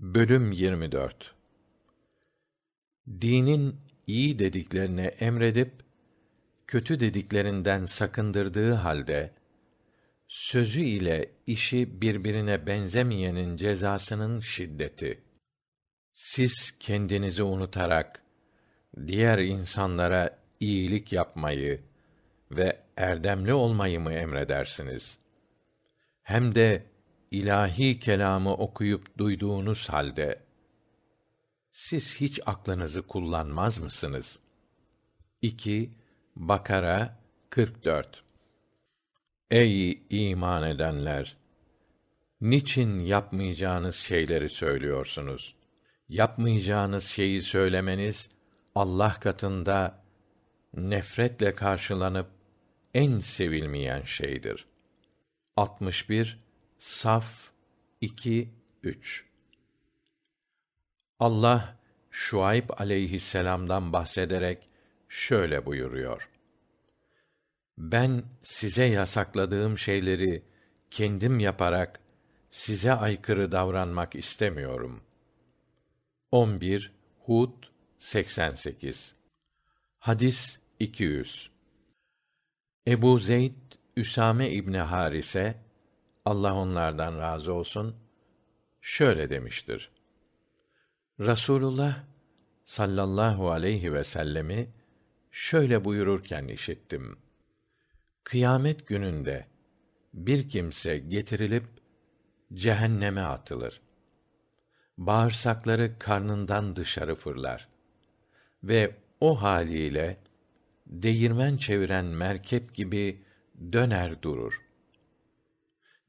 Bölüm 24 Dinin iyi dediklerini emredip kötü dediklerinden sakındırdığı halde sözü ile işi birbirine benzemeyenin cezasının şiddeti. Siz kendinizi unutarak diğer insanlara iyilik yapmayı ve erdemli olmayı mı emredersiniz? Hem de ilahi kelamı okuyup duyduğunuz halde siz hiç aklınızı kullanmaz mısınız? 2 Bakara 44 Ey iman edenler! Niçin yapmayacağınız şeyleri söylüyorsunuz? Yapmayacağınız şeyi söylemeniz Allah katında nefretle karşılanıp en sevilmeyen şeydir. 61 Saf 2 3 Allah Şuayb aleyhisselam'dan bahsederek şöyle buyuruyor: Ben size yasakladığım şeyleri kendim yaparak size aykırı davranmak istemiyorum. 11 Hud 88 Hadis 200 Ebu Zeyd Üsame İbni Harise Allah onlardan razı olsun şöyle demiştir. Rasulullah sallallahu aleyhi ve sellemi şöyle buyururken işittim. Kıyamet gününde bir kimse getirilip cehenneme atılır. Bağırsakları karnından dışarı fırlar ve o haliyle değirmen çeviren merkep gibi döner durur.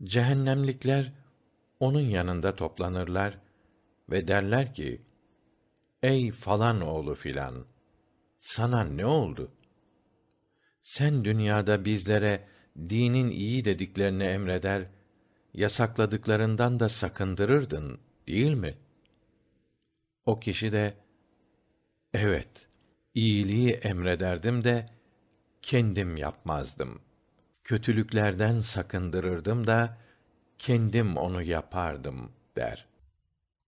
Cehennemlikler onun yanında toplanırlar ve derler ki: Ey falan oğlu filan, sana ne oldu? Sen dünyada bizlere dinin iyi dediklerini emreder, yasakladıklarından da sakındırırdın, değil mi? O kişi de, evet, iyiliği emrederdim de, kendim yapmazdım. Kötülüklerden sakındırırdım da, kendim onu yapardım, der.''